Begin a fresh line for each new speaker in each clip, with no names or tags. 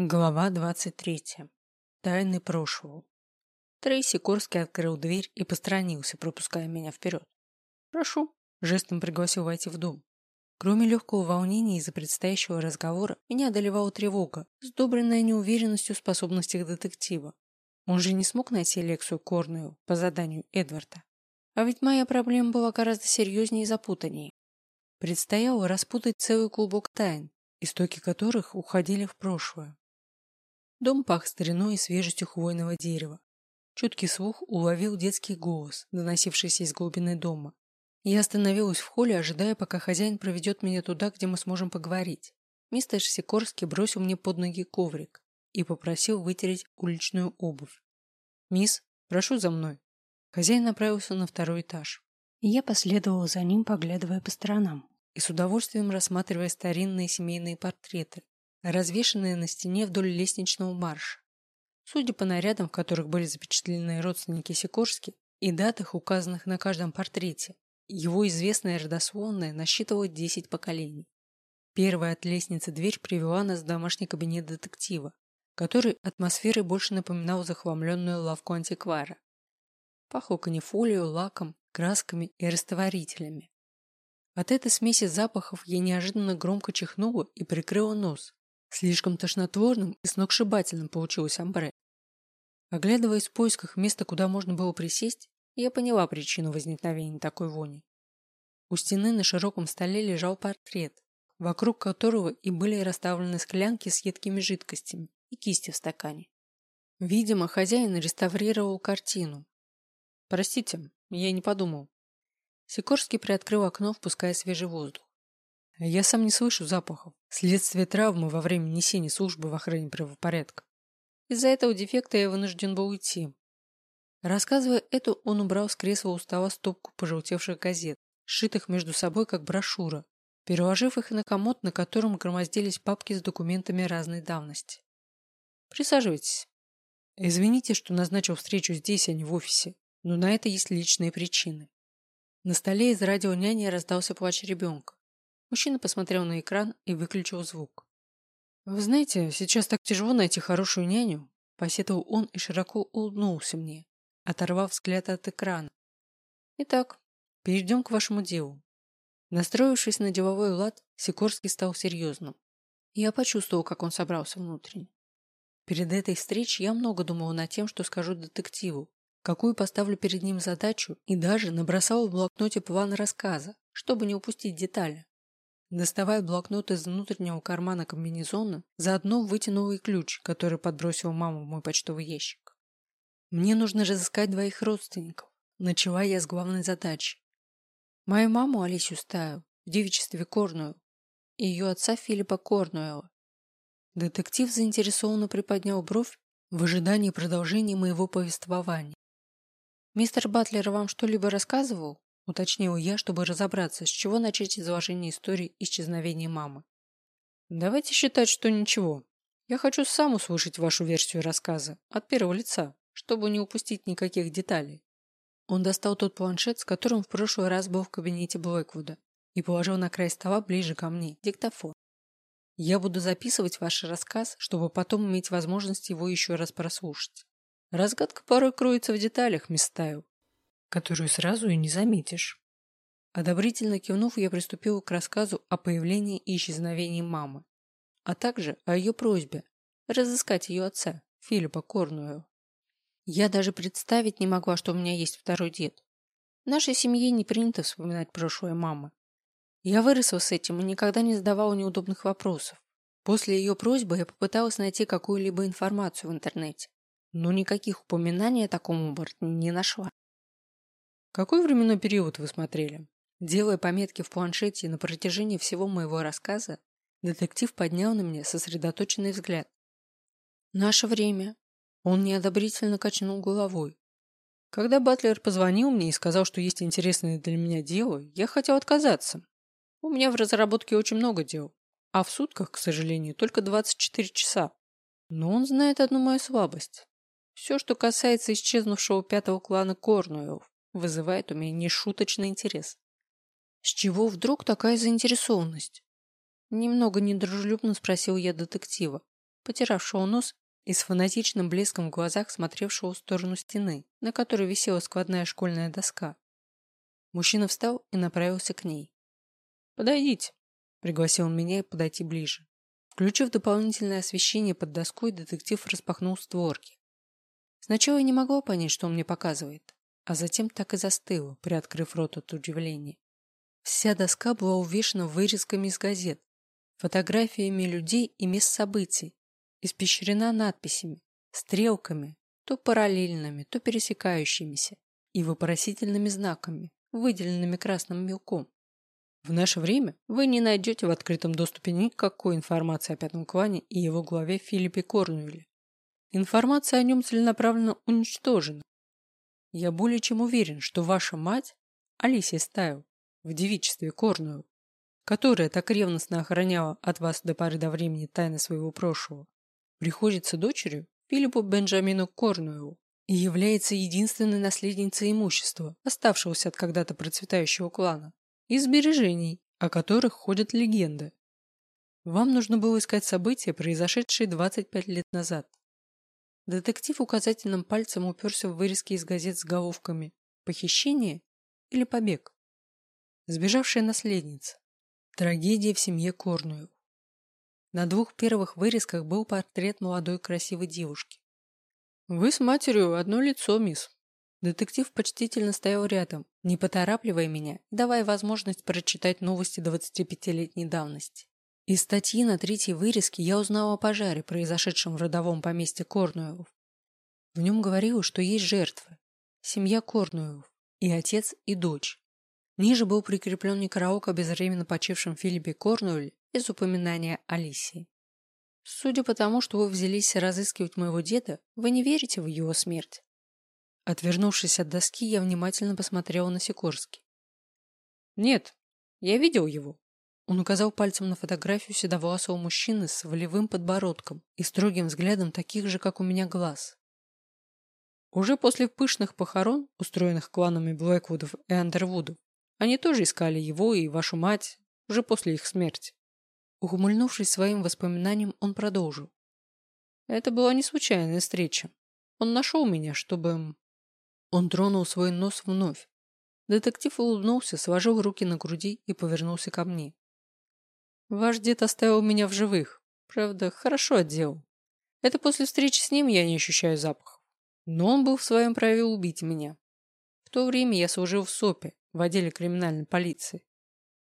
Глава двадцать третья. Тайны прошлого. Трейси Корский открыл дверь и посторонился, пропуская меня вперед. «Прошу», — жестом пригласил войти в дом. Кроме легкого волнения из-за предстоящего разговора, меня одолевала тревога, сдобренная неуверенностью в способностях детектива. Он же не смог найти лекцию Корную по заданию Эдварда. А ведь моя проблема была гораздо серьезнее и запутаннее. Предстояло распутать целый клубок тайн, истоки которых уходили в прошлое. Дом пах стариной и свежестью хвойного дерева. Чуткий слух уловил детский голос, доносившийся из глубины дома. Я остановилась в холле, ожидая, пока хозяин проведет меня туда, где мы сможем поговорить. Мистер Сикорский бросил мне под ноги коврик и попросил вытереть уличную обувь. «Мисс, прошу за мной». Хозяин направился на второй этаж. я последовала за ним, поглядывая по сторонам и с удовольствием рассматривая старинные семейные портреты, развешанные на стене вдоль лестничного марша. Судя по нарядам, в которых были запечатлены родственники Сикорски и датах, указанных на каждом портрете, его известная родословная насчитывала 10 поколений. Первая от лестницы дверь привела нас в домашний кабинет детектива, который атмосферой больше напоминал захламленную лавку антиквара. Пахло канифолией, лаком, красками и растворителями. От этой смеси запахов я неожиданно громко чихнула и прикрыла нос, Слишком тошнотворным и сногсшибательным получилось амбре. Оглядываясь в поисках места, куда можно было присесть, я поняла причину возникновения такой вони. У стены на широком столе лежал портрет, вокруг которого и были расставлены склянки с едкими жидкостями и кисти в стакане. Видимо, хозяин реставрировал картину. Простите, я не подумал. Сикорский приоткрыл окно, впуская свежий воздух. Я сам не слышу запахов. Следствие травмы во время несения службы в охране правопорядка. Из-за этого дефекта я вынужден был уйти. Рассказывая это, он убрал с кресла у стола стопку пожелтевших газет, сшитых между собой как брошюра, переложив их на комод, на котором громоздились папки с документами разной давности. Присаживайтесь. Извините, что назначил встречу здесь, а не в офисе, но на это есть личные причины. На столе из радио няни раздался плач ребенка. Мужчина посмотрел на экран и выключил звук. «Вы знаете, сейчас так тяжело найти хорошую няню», – посетовал он и широко улыбнулся мне, оторвав взгляд от экрана. «Итак, перейдем к вашему делу». Настроившись на деловой лад, Сикорский стал серьезным. Я почувствовал, как он собрался внутренне. Перед этой встречей я много думал над тем, что скажу детективу, какую поставлю перед ним задачу и даже набросал в блокноте план рассказа, чтобы не упустить детали. Доставая блокнот из внутреннего кармана комбинезона, заодно вытянул и ключ, который подбросил маму в мой почтовый ящик. Мне нужно разыскать двоих родственников. Начала я с главной задачи. Мою маму Алисию Стаю, в девичестве Корную, и ее отца Филиппа Корнуэла. Детектив заинтересованно приподнял бровь в ожидании продолжения моего повествования. «Мистер Батлер вам что-либо рассказывал?» Уточнил я, чтобы разобраться, с чего начать изложение истории исчезновения мамы. Давайте считать, что ничего. Я хочу сам услышать вашу версию рассказа от первого лица, чтобы не упустить никаких деталей. Он достал тот планшет, с которым в прошлый раз был в кабинете Блэквуда, и положил на край стола ближе ко мне диктофон. Я буду записывать ваш рассказ, чтобы потом иметь возможность его еще раз прослушать. Разгадка порой кроется в деталях, мисс Тайл которую сразу и не заметишь. Одобрительно кивнув, я приступила к рассказу о появлении и исчезновении мамы, а также о ее просьбе разыскать ее отца, Филиппа Корнуэлла. Я даже представить не могла, что у меня есть второй дед. В нашей семье не принято вспоминать прошлое мамы. Я выросла с этим и никогда не задавала неудобных вопросов. После ее просьбы я попыталась найти какую-либо информацию в интернете, но никаких упоминаний о таком оборотне не нашла. Какой временной период вы смотрели? Делая пометки в планшете на протяжении всего моего рассказа, детектив поднял на меня сосредоточенный взгляд. Наше время. Он неодобрительно качнул головой. Когда Батлер позвонил мне и сказал, что есть интересное для меня дело, я хотел отказаться. У меня в разработке очень много дел, а в сутках, к сожалению, только 24 часа. Но он знает одну мою слабость. Все, что касается исчезнувшего пятого клана Корнуэлов вызывает у меня нешуточный интерес. С чего вдруг такая заинтересованность? Немного недружелюбно спросил я детектива, потиравшего нос и с фанатичным блеском в глазах смотревшего в сторону стены, на которой висела складная школьная доска. Мужчина встал и направился к ней. «Подойдите», — пригласил он меня подойти ближе. Включив дополнительное освещение под доской, детектив распахнул створки. Сначала я не могла понять, что он мне показывает, а затем так и застыла, приоткрыв рот от удивления. Вся доска была увешана вырезками из газет, фотографиями людей и мест событий, испещрена надписями, стрелками, то параллельными, то пересекающимися, и вопросительными знаками, выделенными красным мелком. В наше время вы не найдете в открытом доступе никакой информации о пятом клане и его главе Филиппе Корнуэле. Информация о нем целенаправленно уничтожена. Я более чем уверен, что ваша мать, Алисия Стайл, в девичестве Корнуэлл, которая так ревностно охраняла от вас до поры до времени тайны своего прошлого, приходится дочерью Филиппу Бенджамину Корнуэллу и является единственной наследницей имущества, оставшегося от когда-то процветающего клана, и сбережений, о которых ходят легенды. Вам нужно было искать события, произошедшие 25 лет назад. Детектив указательным пальцем уперся в вырезки из газет с головками «Похищение» или «Побег». Сбежавшая наследница. Трагедия в семье Корную. На двух первых вырезках был портрет молодой красивой девушки. «Вы с матерью одно лицо, мисс». Детектив почтительно стоял рядом, не поторапливая меня, давая возможность прочитать новости 25-летней давности. Из статьи на третьей вырезке я узнал о пожаре, произошедшем в родовом поместье Корнуэлов. В нем говорилось, что есть жертвы. Семья Корнуэлов. И отец, и дочь. Ниже был прикреплен некроок о безвременно почившем Филиппе Корнуэле из упоминания Алисии. Судя по тому, что вы взялись разыскивать моего деда, вы не верите в его смерть. Отвернувшись от доски, я внимательно посмотрела на Сикорский. Нет, я видел его, он указал пальцем на фотографию седовласого мужчины с волевым подбородком и строгим взглядом таких же, как у меня, глаз. Уже после пышных похорон, устроенных кланами Блэквудов и Андервудов, они тоже искали его и вашу мать уже после их смерти. Ухмыльнувшись своим воспоминанием, он продолжил. Это была не случайная встреча. Он нашел меня, чтобы... Он тронул свой нос вновь. Детектив улыбнулся, сложил руки на груди и повернулся ко мне. Ваш дед оставил меня в живых. Правда, хорошо отделал. Это после встречи с ним я не ощущаю запах. Но он был в своем праве убить меня. В то время я служил в СОПе, в отделе криминальной полиции,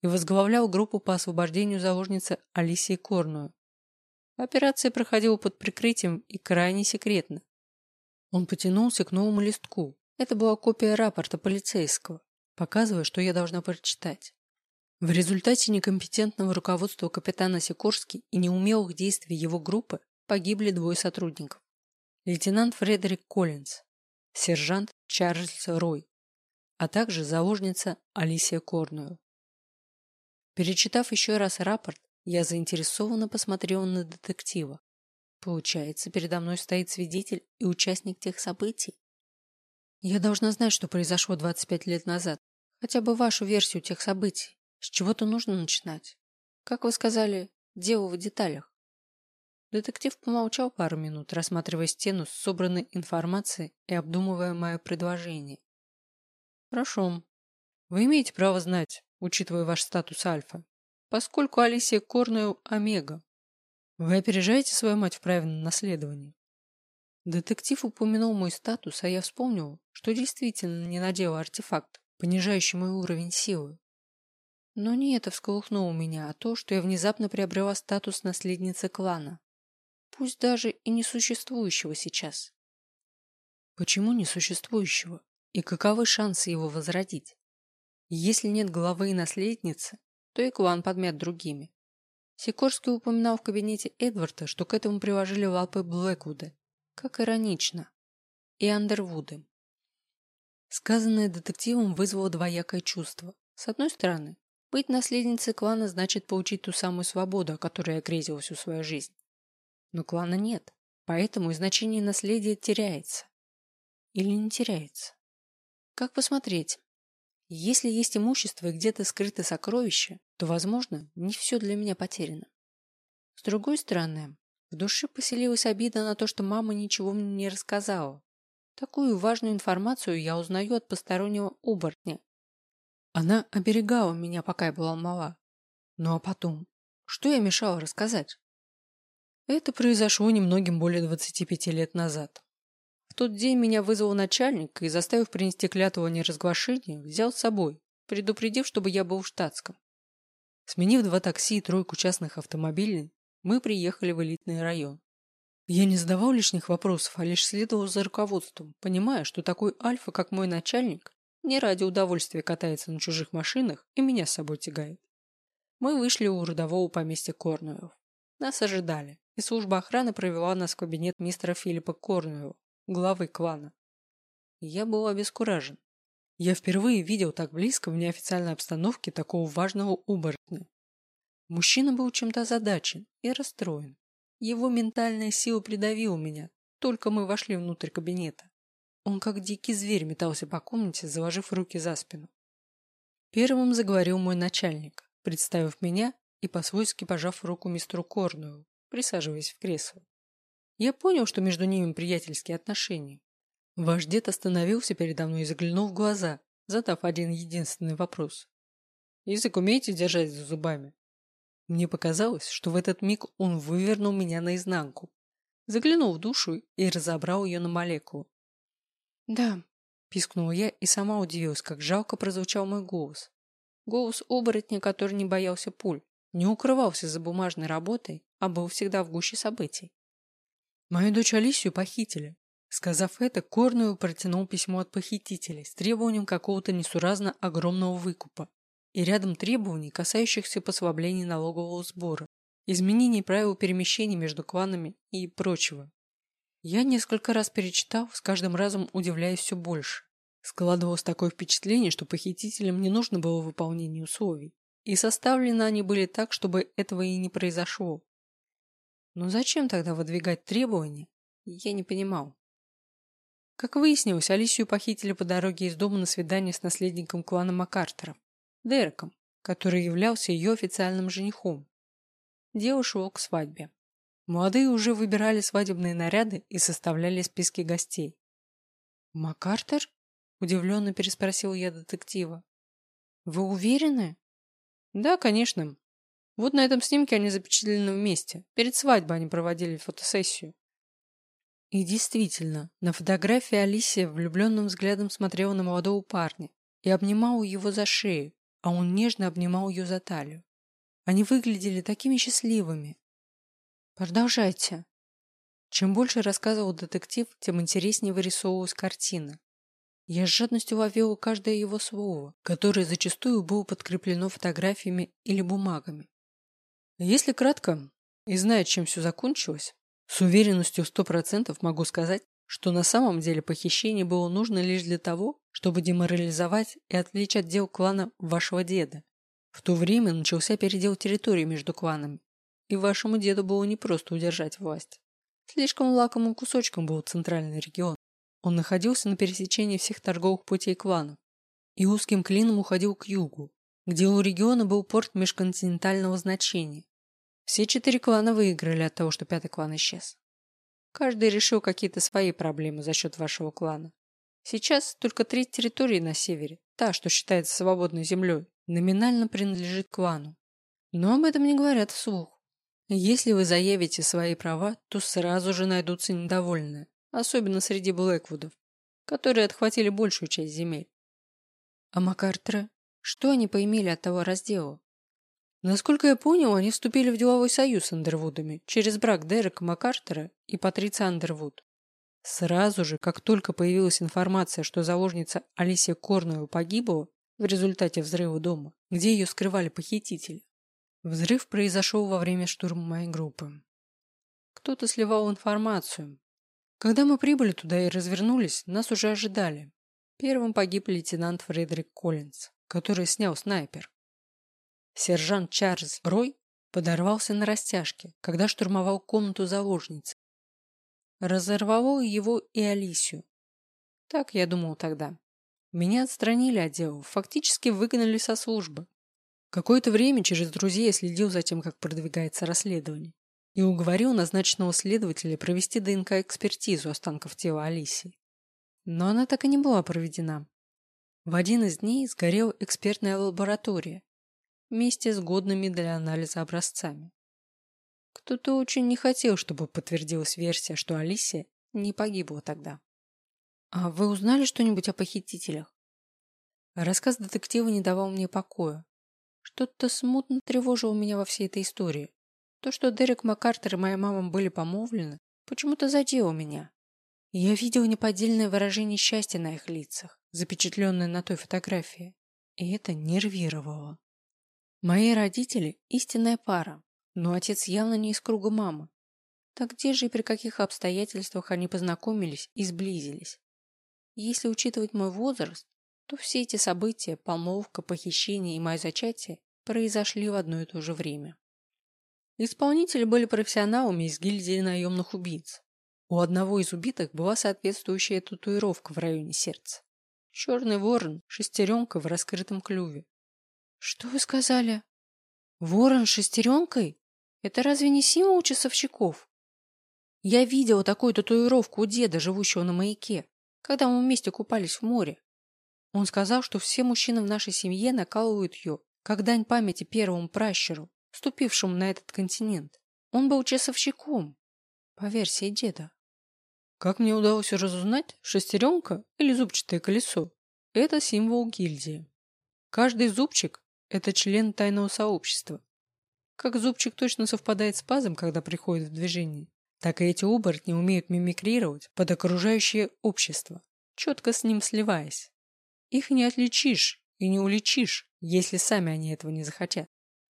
и возглавлял группу по освобождению заложницы Алисии Корную. Операция проходила под прикрытием и крайне секретно. Он потянулся к новому листку. Это была копия рапорта полицейского, показывая, что я должна прочитать. В результате некомпетентного руководства капитана Сикорски и неумелых действий его группы погибли двое сотрудников. Лейтенант Фредерик Коллинз, сержант Чарльз Рой, а также заложница Алисия Корную. Перечитав еще раз рапорт, я заинтересованно посмотрела на детектива. Получается, передо мной стоит свидетель и участник тех событий. Я должна знать, что произошло 25 лет назад, хотя бы вашу версию тех событий. С чего-то нужно начинать. Как вы сказали, дело в деталях. Детектив помолчал пару минут, рассматривая стену с собранной информацией и обдумывая мое предложение. Хорошо. Вы имеете право знать, учитывая ваш статус альфа, поскольку Алисия Корнейл – омега. Вы опережаете свою мать в правильном наследовании. Детектив упомянул мой статус, а я вспомнил, что действительно не надела артефакт, понижающий мой уровень силы. Но не это всколыхнуло меня, а то, что я внезапно приобрела статус наследницы клана. Пусть даже и несуществующего сейчас. Почему несуществующего? И каковы шансы его возродить? Если нет главы и наследницы, то и клан подмят другими. Сикорский упоминал в кабинете Эдварда, что к этому приложили лапы Блэквуда. Как иронично. И Андервуды. Сказанное детективом вызвало двоякое чувство. С одной стороны, быть наследницей клана значит получить ту самую свободу, о которой я грезила всю свою жизнь. Но клана нет, поэтому и значение наследия теряется. Или не теряется. Как посмотреть? Если есть имущество и где-то скрыто сокровище, то, возможно, не все для меня потеряно. С другой стороны, В душе поселилась обида на то, что мама ничего мне не рассказала. Такую важную информацию я узнаю от постороннего оборотня. Она оберегала меня, пока я была мала. Ну а потом? Что я мешала рассказать? Это произошло немногим более 25 лет назад. В тот день меня вызвал начальник и, заставив принести клятву о неразглашении, взял с собой, предупредив, чтобы я был в штатском. Сменив два такси и тройку частных автомобилей, мы приехали в элитный район. Я не задавал лишних вопросов, а лишь следовал за руководством, понимая, что такой альфа, как мой начальник, не ради удовольствия катается на чужих машинах и меня с собой тягает. Мы вышли у родового поместья Корнуэллов. Нас ожидали, и служба охраны провела нас в кабинет мистера Филиппа Корнуэлла, главы клана. я был обескуражен. Я впервые видел так близко в неофициальной обстановке такого важного оборотня. Мужчина был чем-то озадачен и расстроен. Его ментальная сила придавила меня, только мы вошли внутрь кабинета. Он как дикий зверь метался по комнате, заложив руки за спину. Первым заговорил мой начальник, представив меня и по-свойски пожав руку мистеру Корную, присаживаясь в кресло. Я понял, что между ними приятельские отношения. Ваш дед остановился передо мной и заглянул в глаза, задав один единственный вопрос. «Язык умеете держать за зубами?» Мне показалось, что в этот миг он вывернул меня наизнанку, заглянул в душу и разобрал ее на молекулы. «Да», – пискнула я и сама удивилась, как жалко прозвучал мой голос. Голос оборотня, который не боялся пуль, не укрывался за бумажной работой, а был всегда в гуще событий. Мою дочь Алисию похитили. Сказав это, Корную протянул письмо от похитителей с требованием какого-то несуразно огромного выкупа и рядом требований, касающихся послаблений налогового сбора, изменений правил перемещений между кланами и прочего. Я несколько раз перечитал, с каждым разом удивляясь все больше. Складывалось такое впечатление, что похитителям не нужно было выполнение условий, и составлены они были так, чтобы этого и не произошло. Но зачем тогда выдвигать требования, я не понимал. Как выяснилось, Алисию похитили по дороге из дома на свидание с наследником клана Маккартеров, Дереком, который являлся ее официальным женихом. Дело шло к свадьбе. Молодые уже выбирали свадебные наряды и составляли списки гостей. «МакАртер?» – удивленно переспросил я детектива. «Вы уверены?» «Да, конечно. Вот на этом снимке они запечатлены вместе. Перед свадьбой они проводили фотосессию». И действительно, на фотографии Алисия влюбленным взглядом смотрела на молодого парня и обнимала его за шею, а он нежно обнимал ее за талию. Они выглядели такими счастливыми, Продолжайте. Чем больше рассказывал детектив, тем интереснее вырисовывалась картина. Я с жадностью ловила каждое его слово, которое зачастую было подкреплено фотографиями или бумагами. Если кратко, и зная, чем все закончилось, с уверенностью в сто процентов могу сказать, что на самом деле похищение было нужно лишь для того, чтобы деморализовать и отвлечь отдел клана вашего деда. В то время начался передел территории между кланами, и вашему деду было не просто удержать власть. Слишком лакомым кусочком был центральный регион. Он находился на пересечении всех торговых путей кланов и узким клином уходил к югу, где у региона был порт межконтинентального значения. Все четыре клана выиграли от того, что пятый клан исчез. Каждый решил какие-то свои проблемы за счет вашего клана. Сейчас только треть территории на севере, та, что считается свободной землей, номинально принадлежит клану. Но об этом не говорят вслух. Если вы заявите свои права, то сразу же найдутся недовольные, особенно среди Блэквудов, которые отхватили большую часть земель. А Маккартера? Что они поимели от того раздела? Насколько я понял, они вступили в деловой союз с Андервудами через брак Дерека Маккартера и Патриции Андервуд. Сразу же, как только появилась информация, что заложница Алисия Корнуэлл погибла в результате взрыва дома, где ее скрывали похитители, Взрыв произошел во время штурма моей группы. Кто-то сливал информацию. Когда мы прибыли туда и развернулись, нас уже ожидали. Первым погиб лейтенант Фредерик Коллинз, который снял снайпер. Сержант Чарльз Рой подорвался на растяжке, когда штурмовал комнату заложницы. Разорвало его и Алисию. Так я думал тогда. Меня отстранили от дела, фактически выгнали со службы. Какое-то время через друзей я следил за тем, как продвигается расследование. и уговорил назначенного следователя провести ДНК-экспертизу останков тела Алисии. Но она так и не была проведена. В один из дней сгорела экспертная лаборатория вместе с годными для анализа образцами. Кто-то очень не хотел, чтобы подтвердилась версия, что Алисия не погибла тогда. «А вы узнали что-нибудь о похитителях?» Рассказ детектива не давал мне покоя. Что-то смутно тревожило меня во всей этой истории. То, что Дерек Маккартер и моя мама были помолвлены, почему-то задело меня. Я видела неподдельное выражение счастья на их лицах, запечатленное на той фотографии. И это нервировало. Мои родители – истинная пара, но отец явно не из круга мамы. Так где же и при каких обстоятельствах они познакомились и сблизились? Если учитывать мой возраст, то все эти события, помолвка, похищение и мое зачатие произошли в одно и то же время. Исполнители были профессионалами из гильдии наемных убийц. У одного из убитых была соответствующая татуировка в районе сердца. Черный ворон, шестеренка в раскрытом клюве. Что вы сказали? Ворон с шестеренкой? Это разве не символ часовщиков? Я видела такую татуировку у деда, живущего на маяке, когда мы вместе купались в море. Он сказал, что все мужчины в нашей семье накалывают ее, как дань памяти первому пращуру, ступившему на этот континент. Он был часовщиком, по версии деда. Как мне удалось разузнать, шестеренка или зубчатое колесо – это символ гильдии. Каждый зубчик – это член тайного сообщества, как зубчик точно совпадает с пазом, когда приходит в движение, так и эти оборотни умеют мимикрировать под окружающее общество, четко с ним сливаясь. Их не отличишь и не уличишь, если сами они этого не захотят.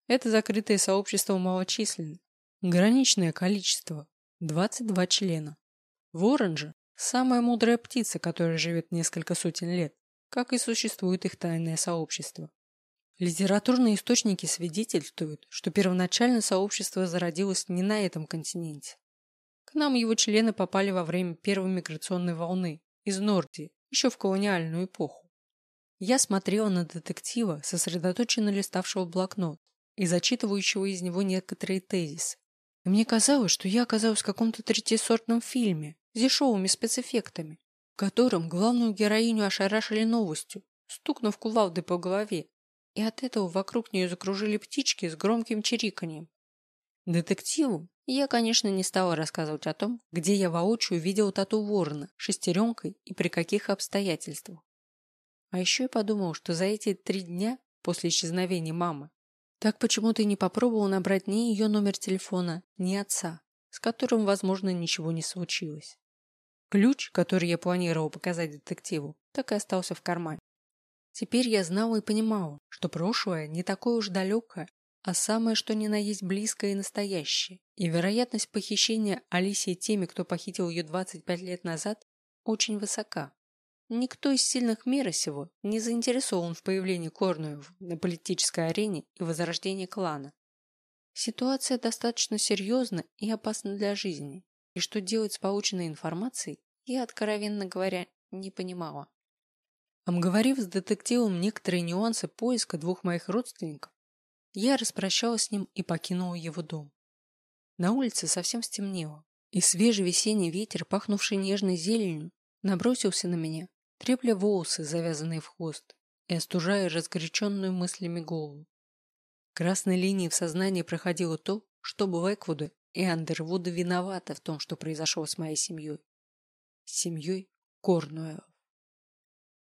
Это закрытое сообщество малочисленно. Граничное количество – 22 члена. Ворон же – самая мудрая птица, которая живет несколько сотен лет, как и существует их тайное сообщество. Литературные источники свидетельствуют, что первоначально сообщество зародилось не на этом континенте. К нам его члены попали во время первой миграционной волны из Нордии, еще в колониальную эпоху. Я смотрела на детектива, сосредоточенно листавшего блокнот и зачитывающего из него некоторые тезисы. И мне казалось, что я оказалась в каком-то третьесортном фильме с дешевыми спецэффектами, в котором главную героиню ошарашили новостью, стукнув кувалдой по голове и от этого вокруг нее закружили птички с громким чириканьем. Детективу я, конечно, не стала рассказывать о том, где я воочию видела тату ворона, шестеренкой и при каких обстоятельствах. А еще и подумал, что за эти три дня после исчезновения мамы так почему-то и не попробовал набрать ни ее номер телефона, ни отца, с которым, возможно, ничего не случилось. Ключ, который я планировал показать детективу, так и остался в кармане. Теперь я знала и понимала, что прошлое не такое уж далекое, а самое что ни на есть близкое и настоящее, и вероятность похищения Алисии теми, кто похитил ее 25 лет назад, очень высока. Никто из сильных мира сего не заинтересован в появлении Корнуев на политической арене и возрождении клана. Ситуация достаточно серьезна и опасна для жизни, и что делать с полученной информацией, я, откровенно говоря, не понимала. Обговорив с детективом некоторые нюансы поиска двух моих родственников, я распрощалась с ним и покинула его дом. На улице совсем стемнело, и свежий весенний ветер, пахнувший нежной зеленью, набросился на меня, трепля волосы, завязанные в хвост, и остужая разгоряченную мыслями голову. Красной линией в сознании проходило то, что Блэквуды и Андервуды виноваты в том, что произошло с моей семьей. Семьей Корнуэлл.